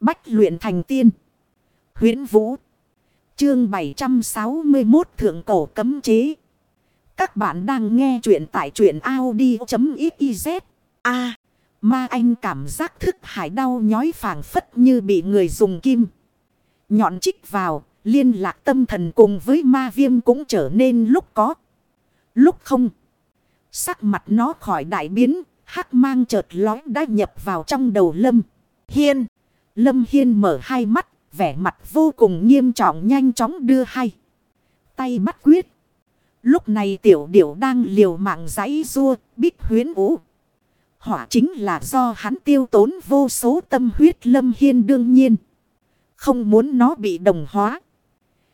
Bách luyện thành tiên. huyễn Vũ. Chương 761 Thượng Cổ Cấm Chế. Các bạn đang nghe truyện tại truyện Audi.xyz. A. ma anh cảm giác thức hải đau nhói phảng phất như bị người dùng kim. Nhọn chích vào. Liên lạc tâm thần cùng với ma viêm cũng trở nên lúc có. Lúc không. Sắc mặt nó khỏi đại biến. Hắc mang chợt lói đã nhập vào trong đầu lâm. Hiên. Lâm Hiên mở hai mắt, vẻ mặt vô cùng nghiêm trọng nhanh chóng đưa hai. Tay bắt quyết. Lúc này tiểu điểu đang liều mạng giấy rua, bích huyến ủ. Hỏa chính là do hắn tiêu tốn vô số tâm huyết Lâm Hiên đương nhiên. Không muốn nó bị đồng hóa.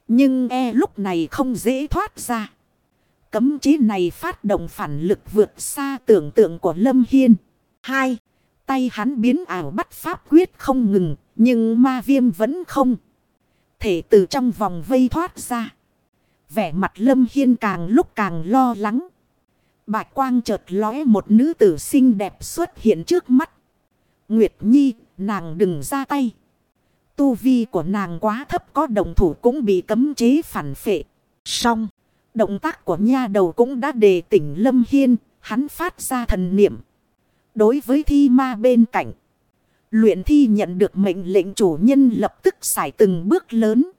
Nhưng e lúc này không dễ thoát ra. Cấm chế này phát động phản lực vượt xa tưởng tượng của Lâm Hiên. Hai. Tay hắn biến ảo bắt pháp quyết không ngừng, nhưng ma viêm vẫn không. Thể từ trong vòng vây thoát ra. Vẻ mặt lâm hiên càng lúc càng lo lắng. Bạch quang chợt lóe một nữ tử xinh đẹp xuất hiện trước mắt. Nguyệt Nhi, nàng đừng ra tay. Tu vi của nàng quá thấp có đồng thủ cũng bị cấm chế phản phệ. Xong, động tác của nha đầu cũng đã đề tỉnh Lâm Hiên, hắn phát ra thần niệm. Đối với thi ma bên cạnh. Luyện thi nhận được mệnh lệnh chủ nhân lập tức xài từng bước lớn.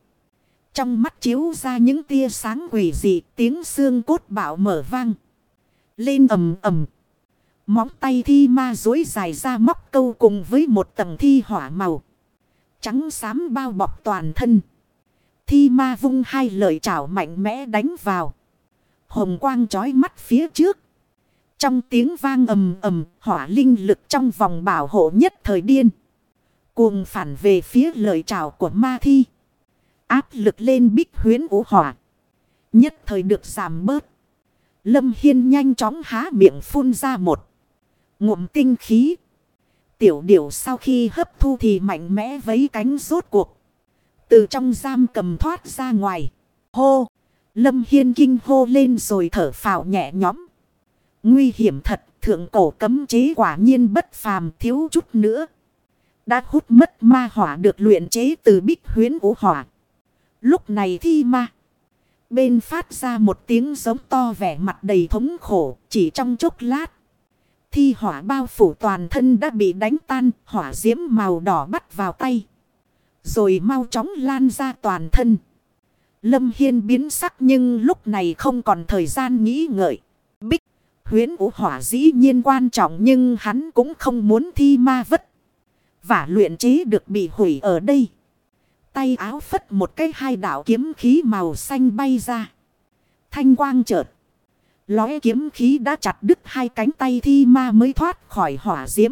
Trong mắt chiếu ra những tia sáng quỷ dị, tiếng xương cốt bạo mở vang. Lên ầm ầm. Móng tay thi ma dối dài ra móc câu cùng với một tầng thi hỏa màu. Trắng xám bao bọc toàn thân. Thi ma vung hai lời chảo mạnh mẽ đánh vào. Hồng quang trói mắt phía trước. Trong tiếng vang ầm ầm, hỏa linh lực trong vòng bảo hộ nhất thời điên. Cuồng phản về phía lời trào của ma thi. Áp lực lên bích huyến ủ hỏa. Nhất thời được giảm bớt. Lâm Hiên nhanh chóng há miệng phun ra một. Ngụm tinh khí. Tiểu điểu sau khi hấp thu thì mạnh mẽ vấy cánh rốt cuộc. Từ trong giam cầm thoát ra ngoài. Hô. Lâm Hiên kinh hô lên rồi thở phào nhẹ nhõm. Nguy hiểm thật, thượng cổ cấm chế quả nhiên bất phàm thiếu chút nữa. Đã hút mất ma hỏa được luyện chế từ bích huyến ủ hỏa. Lúc này thi ma. Bên phát ra một tiếng giống to vẻ mặt đầy thống khổ chỉ trong chốc lát. Thi hỏa bao phủ toàn thân đã bị đánh tan, hỏa diễm màu đỏ bắt vào tay. Rồi mau chóng lan ra toàn thân. Lâm Hiên biến sắc nhưng lúc này không còn thời gian nghĩ ngợi. Bích huyến vũ hỏa dĩ nhiên quan trọng nhưng hắn cũng không muốn thi ma vất. Và luyện chế được bị hủy ở đây. Tay áo phất một cái hai đạo kiếm khí màu xanh bay ra. Thanh quang chợt. Lóe kiếm khí đã chặt đứt hai cánh tay thi ma mới thoát khỏi hỏa diễm.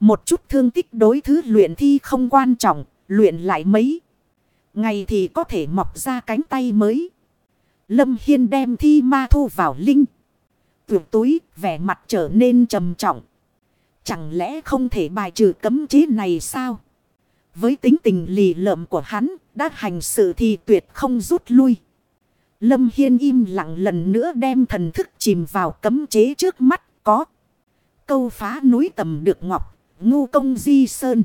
Một chút thương tích đối thứ luyện thi không quan trọng, luyện lại mấy. Ngày thì có thể mọc ra cánh tay mới. Lâm Hiên đem thi ma thu vào linh tuyệt túi, vẻ mặt trở nên trầm trọng. Chẳng lẽ không thể bài trừ cấm chế này sao? Với tính tình lì lợm của hắn, đã hành sự thì tuyệt không rút lui. Lâm Hiên im lặng lần nữa đem thần thức chìm vào cấm chế trước mắt có. Câu phá núi tầm được ngọc, ngu công di sơn.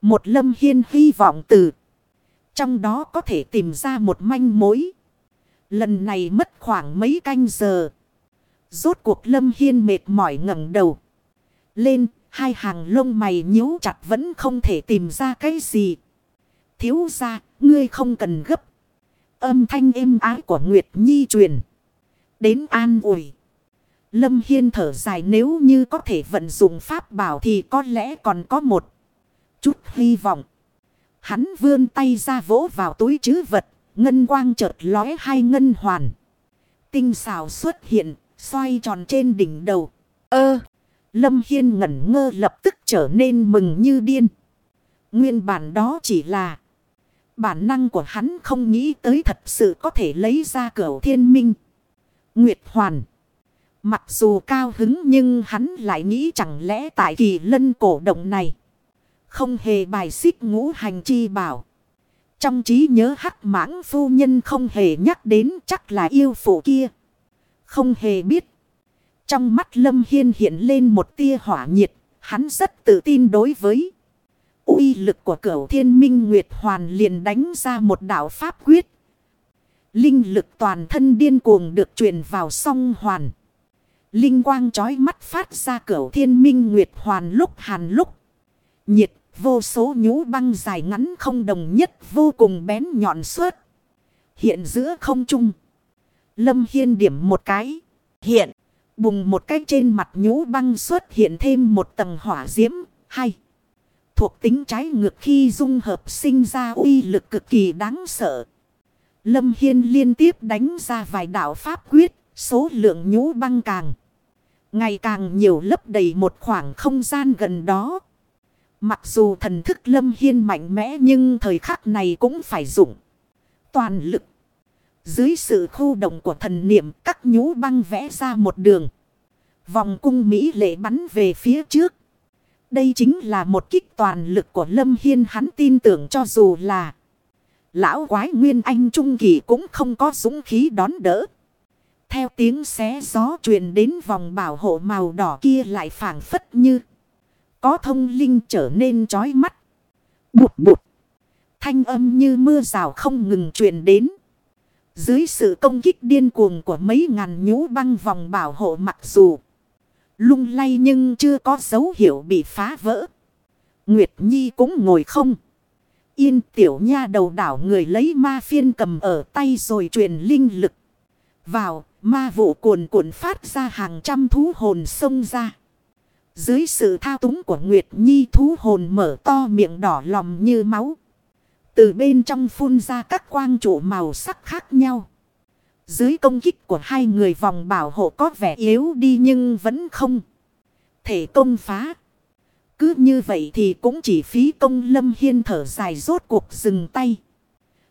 Một Lâm Hiên hy vọng từ. Trong đó có thể tìm ra một manh mối. Lần này mất khoảng mấy canh giờ. Rốt cuộc Lâm Hiên mệt mỏi ngẩng đầu. Lên, hai hàng lông mày nhíu chặt vẫn không thể tìm ra cái gì. Thiếu ra, ngươi không cần gấp. Âm thanh êm ái của Nguyệt Nhi truyền. Đến an ủi. Lâm Hiên thở dài nếu như có thể vận dụng pháp bảo thì có lẽ còn có một chút hy vọng. Hắn vươn tay ra vỗ vào túi chứ vật, ngân quang chợt lóe hai ngân hoàn. Tinh xào xuất hiện, Xoay tròn trên đỉnh đầu. Ơ! Lâm Hiên ngẩn ngơ lập tức trở nên mừng như điên. Nguyên bản đó chỉ là bản năng của hắn không nghĩ tới thật sự có thể lấy ra cửa thiên minh. Nguyệt Hoàn. Mặc dù cao hứng nhưng hắn lại nghĩ chẳng lẽ tại kỳ lân cổ động này. Không hề bài xích ngũ hành chi bảo. Trong trí nhớ hắc mãng phu nhân không hề nhắc đến chắc là yêu phụ kia. Không hề biết. Trong mắt Lâm Hiên hiện lên một tia hỏa nhiệt. Hắn rất tự tin đối với uy lực của cửu thiên minh Nguyệt Hoàn liền đánh ra một đạo pháp quyết. Linh lực toàn thân điên cuồng được truyền vào song hoàn. Linh quang chói mắt phát ra cửu thiên minh Nguyệt Hoàn lúc hàn lúc. Nhiệt, vô số nhũ băng dài ngắn không đồng nhất, vô cùng bén nhọn suốt. Hiện giữa không trung. Lâm Hiên điểm một cái. Hiện. Bùng một cái trên mặt nhũ băng xuất hiện thêm một tầng hỏa diễm. Hay. Thuộc tính trái ngược khi dung hợp sinh ra uy lực cực kỳ đáng sợ. Lâm Hiên liên tiếp đánh ra vài đạo pháp quyết. Số lượng nhũ băng càng. Ngày càng nhiều lấp đầy một khoảng không gian gần đó. Mặc dù thần thức Lâm Hiên mạnh mẽ nhưng thời khắc này cũng phải dụng. Toàn lực. Dưới sự khu động của thần niệm, các nhũ băng vẽ ra một đường. Vòng cung Mỹ lệ bắn về phía trước. Đây chính là một kích toàn lực của Lâm Hiên hắn tin tưởng cho dù là Lão quái Nguyên Anh Trung Kỳ cũng không có dũng khí đón đỡ. Theo tiếng xé gió truyền đến, vòng bảo hộ màu đỏ kia lại phản phất như có thông linh trở nên chói mắt. Bụt bụt. Thanh âm như mưa rào không ngừng truyền đến. Dưới sự công kích điên cuồng của mấy ngàn nhũ băng vòng bảo hộ mặc dù lung lay nhưng chưa có dấu hiệu bị phá vỡ. Nguyệt Nhi cũng ngồi không. Yên tiểu nha đầu đảo người lấy ma phiên cầm ở tay rồi truyền linh lực. Vào, ma vụ cuồn cuộn phát ra hàng trăm thú hồn xông ra. Dưới sự thao túng của Nguyệt Nhi thú hồn mở to miệng đỏ lòm như máu. Từ bên trong phun ra các quang trụ màu sắc khác nhau. Dưới công kích của hai người vòng bảo hộ có vẻ yếu đi nhưng vẫn không thể công phá. Cứ như vậy thì cũng chỉ phí công lâm hiên thở dài rốt cuộc dừng tay.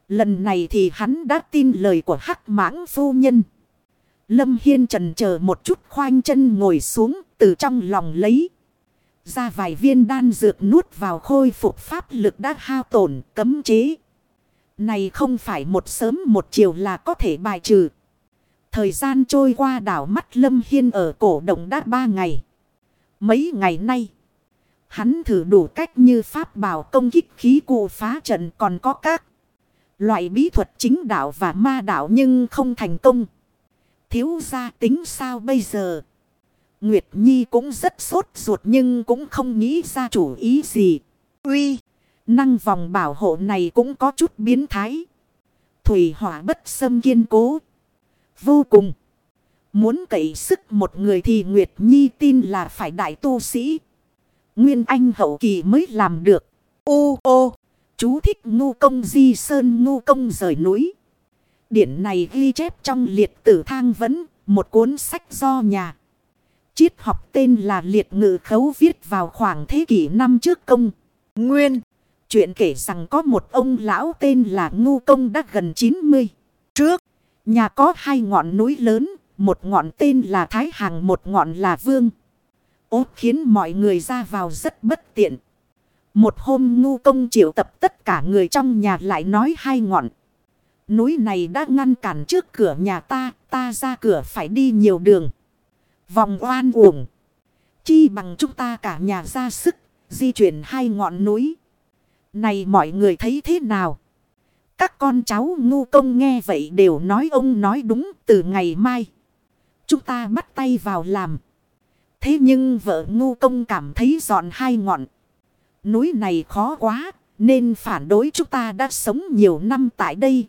Lần này thì hắn đã tin lời của hắc mãng phu nhân. Lâm Hiên trần chờ một chút khoanh chân ngồi xuống, từ trong lòng lấy. Ra vài viên đan dược nuốt vào khôi phục pháp lực đã hao tổn, cấm chế. Này không phải một sớm một chiều là có thể bài trừ. Thời gian trôi qua đảo mắt Lâm Hiên ở cổ động đã ba ngày. Mấy ngày nay. Hắn thử đủ cách như pháp bảo công kích khí cụ phá trận còn có các. Loại bí thuật chính đạo và ma đạo nhưng không thành công. Thiếu gia tính sao bây giờ? Nguyệt Nhi cũng rất sốt ruột nhưng cũng không nghĩ ra chủ ý gì. Uy, năng vòng bảo hộ này cũng có chút biến thái. Thủy hỏa bất xâm kiên cố. Vô cùng. Muốn cậy sức một người thì Nguyệt Nhi tin là phải đại tu sĩ. Nguyên Anh hậu kỳ mới làm được. Ô ô, chú thích ngu công di sơn ngu công rời núi. Điển này ghi chép trong liệt tử thang vấn, một cuốn sách do nhà. Triết học tên là Liệt Ngự Khấu viết vào khoảng thế kỷ năm trước công. Nguyên, chuyện kể rằng có một ông lão tên là Ngu Công đã gần 90. Trước, nhà có hai ngọn núi lớn, một ngọn tên là Thái hàng một ngọn là Vương. Ốt khiến mọi người ra vào rất bất tiện. Một hôm Ngu Công triệu tập tất cả người trong nhà lại nói hai ngọn. Núi này đã ngăn cản trước cửa nhà ta, ta ra cửa phải đi nhiều đường. Vòng oan uổng. Chi bằng chúng ta cả nhà ra sức, di chuyển hai ngọn núi. Này mọi người thấy thế nào? Các con cháu ngu công nghe vậy đều nói ông nói đúng từ ngày mai. Chúng ta bắt tay vào làm. Thế nhưng vợ ngu công cảm thấy dọn hai ngọn. Núi này khó quá nên phản đối chúng ta đã sống nhiều năm tại đây.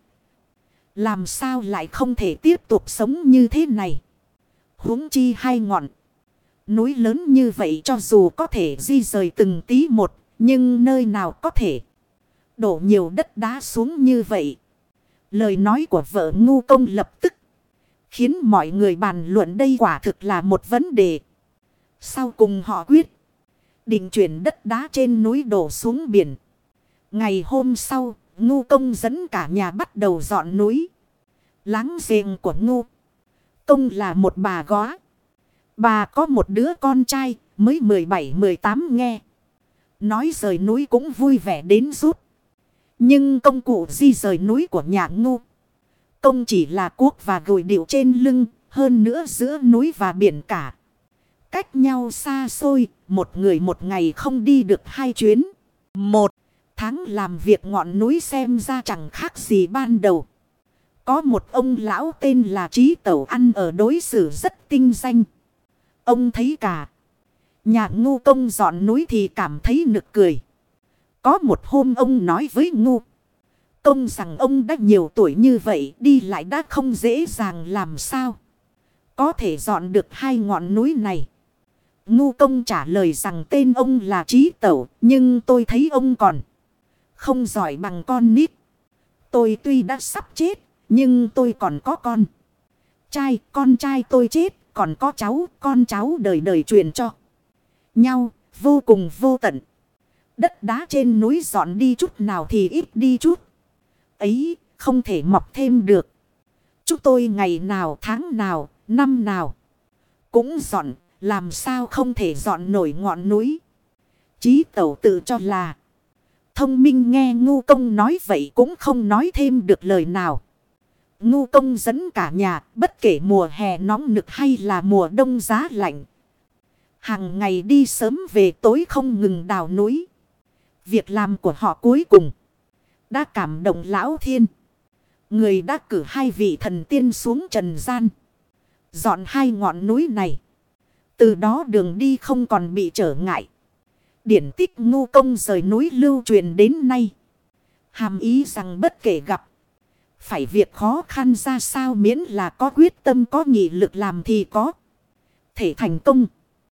Làm sao lại không thể tiếp tục sống như thế này? Huống chi hai ngọn. Núi lớn như vậy cho dù có thể di rời từng tí một, nhưng nơi nào có thể đổ nhiều đất đá xuống như vậy. Lời nói của vợ ngu công lập tức khiến mọi người bàn luận đây quả thực là một vấn đề. Sau cùng họ quyết định chuyển đất đá trên núi đổ xuống biển. Ngày hôm sau, ngu công dẫn cả nhà bắt đầu dọn núi. Láng giềng của ngu công là một bà góa. Bà có một đứa con trai, mới 17-18 nghe. Nói rời núi cũng vui vẻ đến rút. Nhưng công cụ di rời núi của nhà ngu. Công chỉ là cuốc và gùi điệu trên lưng. Hơn nữa giữa núi và biển cả. Cách nhau xa xôi. Một người một ngày không đi được hai chuyến. Một, tháng làm việc ngọn núi xem ra chẳng khác gì ban đầu. Có một ông lão tên là Trí Tẩu ăn ở đối xử rất tinh danh. Ông thấy cả. Nhà ngu công dọn núi thì cảm thấy nực cười. Có một hôm ông nói với ngu. Công rằng ông đã nhiều tuổi như vậy, đi lại đã không dễ dàng làm sao. Có thể dọn được hai ngọn núi này. Ngu công trả lời rằng tên ông là Trí Tẩu, nhưng tôi thấy ông còn không giỏi bằng con nít. Tôi tuy đã sắp chết nhưng tôi còn có con. Trai, con trai tôi chết, còn có cháu, con cháu đời đời truyền cho. Nhau, vô cùng vô tận. Đất đá trên núi dọn đi chút nào thì ít đi chút. Ấy, không thể mọc thêm được. Chúng tôi ngày nào, tháng nào, năm nào. Cũng dọn, làm sao không thể dọn nổi ngọn núi. Chí tẩu tự cho là. Thông minh nghe ngu công nói vậy cũng không nói thêm được lời nào. Ngu công dẫn cả nhà, bất kể mùa hè nóng nực hay là mùa đông giá lạnh. Hàng ngày đi sớm về tối không ngừng đào núi. Việc làm của họ cuối cùng đã cảm động lão thiên. Người đã cử hai vị thần tiên xuống trần gian. Dọn hai ngọn núi này. Từ đó đường đi không còn bị trở ngại. Điển tích ngu công rời núi lưu truyền đến nay. Hàm ý rằng bất kể gặp phải việc khó khăn ra sao miễn là có quyết tâm có nghị lực làm thì có. Thể thành công.